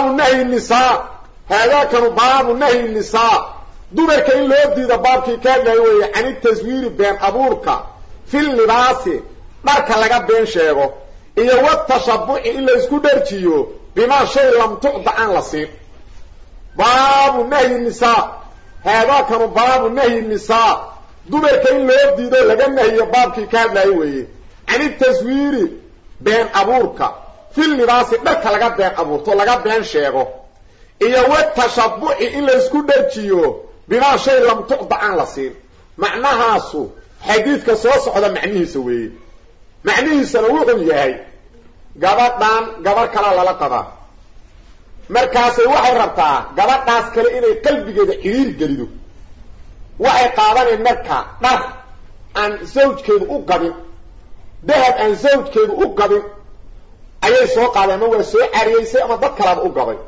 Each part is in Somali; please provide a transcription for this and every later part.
baabu nahyi nisaa haadaakanu baabu nahyi nisaa dumarka in loo diida baabkii ka hadlayo weeye cani taswiiri been abuurka fil libaasi dharka laga been sheego iyo watashabuci in la isku dharjiyo bimaa shay lam tucda aan la siin. Baabu nahyi nisaa haadaakanu baabu nahyi nisaa dumarka in loo diido laga nahiyo baabkii ka hadlayo weeye cani taswiiri been abuurka fil libaasi dharka laga been abuurto laga been sheego iyo watashabuci in la isku dharjiyo bimaa shay lam tucda aan la siin. Macnahaasu xadiidka soo socda macnihiisa weeye. Macnihiisana wuxuu yahay. Gabadhan gabadh kala lala qabaa markaasay waxay rabtaa gabadhaas kale inay qalbigeeda xiriir gelido. Waxay qaadanayn marka dhar aan zawjkeedu u qabin dahab aan zawjkeedu u qabin ayay soo qaadeen ama waa soo cariyeysay ama dad kalaaba u gabay?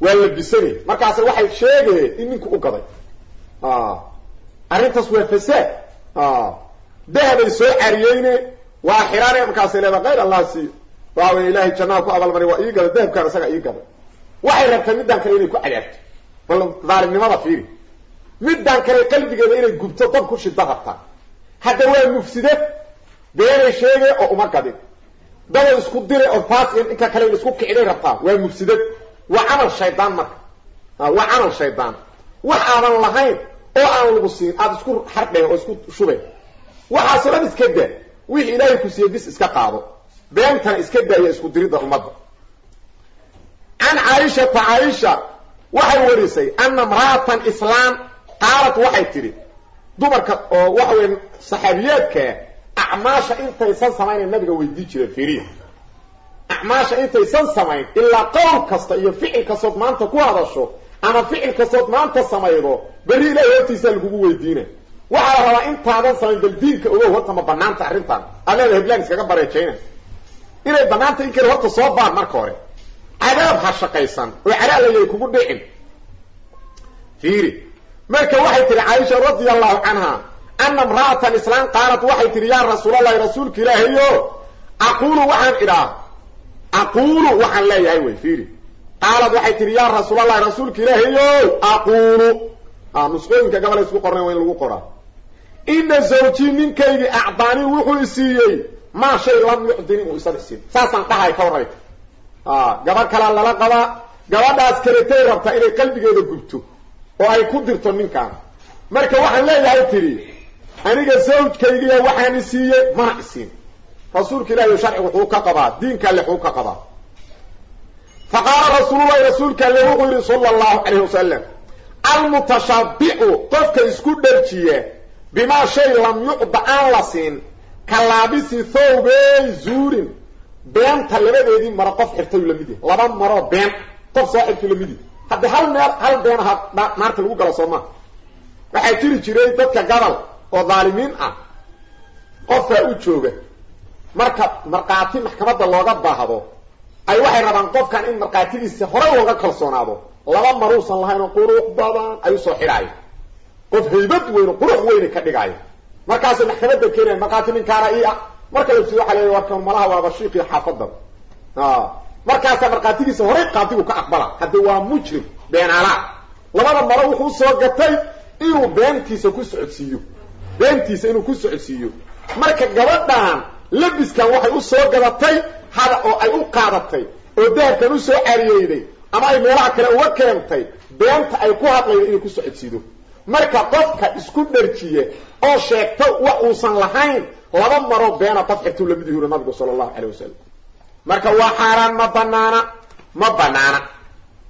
Waa la bisanay markaase waxay sheegayeen in ninku u gaday arrintaas waa fasaad. Dahabay soo cariyeyne waa xiraane markaasay leeda kayr allah siiyo waawa ilaahay jannada ku abaalmariy waa ii gada dahabkaan isaga ii gaday waxay rabtay middaan kale inay ku cadaabto. Bal daalimnimada fiiri. Middaan kale qalbigeeda inay gubto dab ku shida hadda waa mufsidad beenay sheegay oo uma gadin dabay isku diray oo faasiin inka kale isku kicday rabtaa waa mufsidad. Waa camal shaydaan marka. Waa camal shaydaan. Wax aadan lahayn oo aan lagu siin aada isku xardheen oo isku shubeen. Waxaasoo dhan iska daa wixii ilaahay ku siiyey bis iska qaado. Beentana iska daaya isku diridda ummadda. Can caaishata caaisha waxay warisay ana imra'atan islaam qaalat waxay tidhi. Dumarka oo waxa weya saxaabiyaadkaa acmaasha intaysan samaynayn nabiga weydii jireen firiya acmaasha intaysan samayn ilaa qowl kasta iyo ficil kastood maanta ku hadasho ama ficil kastood maanta samaydo berri ilahay hortiisaa lagugu weydiina waxaa la rabaa intaadan samayn bal diinka ogow horta ma banaanta arrintan. Aad leeda heblaan iskaga bareejayna. Inay banaanta in kale horta soo baan marka hore. Cadaab ha shaqaysan oo cadaalayay kugu dhicin. Fiiri. Marka waxay tihi caaisha radia allahu canha ana imra'atan islaan qaalat waxay tihi yaa rasuulallahi rasuulka ilaahayo aquulu waxaan idhaa aquulu waxaan leeyahay wey fiiri qaalad waxay tihi yaa rasuulallahi rasuulka ilaahayo aquulu nusqooyinka gabal isku qornay waa in lagu qoraa ina zawjii ninkaygii acdaani wuxuu isiiyey maa shay lam yucdini uu isan isiin saasaan dhahay ka warrayta gabadh kalaa lala qabaa gabadhaas kaletay rabtaa inay qalbigeeda gubto oo ay ku dirto ninkaan marka waxaan leeyahay tidhi aniga zawjkaygiya waxaan isiiyey mana isiin. Rasuulka ilahi sharci wuxuu ka qabaa diinka alle wuxuu ka qabaa. Fa qaala rasuulka alle wuxuu yihi sala allahu calayh wasalam almutashabicu qofka isku dharjiya bimaa shay lam yucda aan la siin ka thawbey zuurin. Beenta labadeedii maro qof xirtay la laba maroo been qof soo xirtay la mid hal meel hal been aha naarta lagu galo soo maa waxaa jiri jiray dadka gabal oo dhaalimiin ah qofkaa u jooga marka markhaati maxkamadda looga baahdo ay waxay rabaan qofkan in markhaatidiisa hore looga kalsoonaado. Laba maruusan lahayn oo qurux badan ay u soo xidhaayo qof haybad weyn oo qurux weyna ka dhigaayo markaasay maxkamadda keenayan markhaati ninkaana ii ah. Marka la jiro waxa leeya warkan malaha waaba shiiqii xaafadda. Markaasaa markhaatigiisa horey qaadigu ka aqbala. Hadde waa mujrim beenaalaa labada maro wuxuu soo gatay inuu beentiisa ku socodsiiyo beentiisa inuu ku socodsiiyo. Marka gabadhan labiskan waxay u soo gadatay hada oo ay u qaadatay oo dahabkan u soo cariyeyday ama ay meelaha kale uga keentay beenta ay ku hadlaydo inay ku socodsiido. Marka qofka isku dharjiye oo sheegta wax uusan lahayn laba maro beena qof xirtuu la mid yuri nabigu sala allahu calayh wasalam marka waa xaaraan ma banaana ma banaana.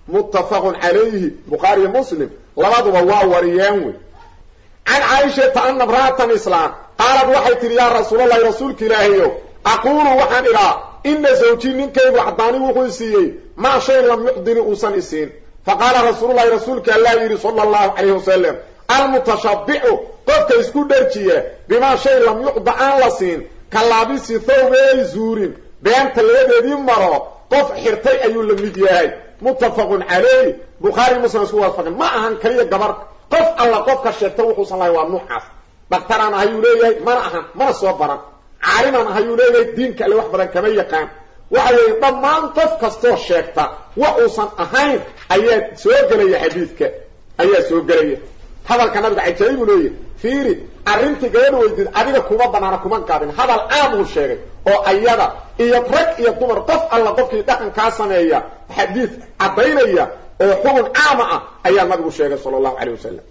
Muttafaqun calayhi bukhaariyo muslim labaduba waa wariyeen wey can caaishata ana imra'atan islaam qaalad waxay tihi yaa rasuulallahi rasuulka ilaahayow aquulu waxaan idhaa ina zawjii ninkaygu cadaani wuxuu siiyey maa shay lam yucdini uusan isiin faqaala rasuululahi rasuulka allah yidhi sala allahu calayh wasalam almutashabicu qofka isku dharjiya bimaa shay lam yucda aan la siin ka laabisi thawbey zuurin beenta labadeedii maro qof xirtay ayuu la mid yahay muttafaqun calayh bukhaari muslim isku waafaqin ma ahan kaliya gabar qof alla qofka sheegta wuxuusan lahay waa nuucaas daktaraan ahayuu leeyahay mana ahan mana soo baran. Caaliman ahayuu leeyahay diinka alle wax badan kama yaqaan. Waxa weeye dhammaan qof kastoo sheegta wax uusan ahayn ayaa soo gelaya xadiidka ayaa soo gelaya. Hadalka nabiga cajaa'ib uu leeyahy fiiri arrintii gabadha weydiid adiga kuma banaana kuma gaabin hadal caam uu sheegay oo ayada iyo rag iyo dumar qof alla qofkii dhaqankaa sameeya xadiid caddaynaya oo xukun caama ah ayaa nabigu sheegay sala allahu calay wasalam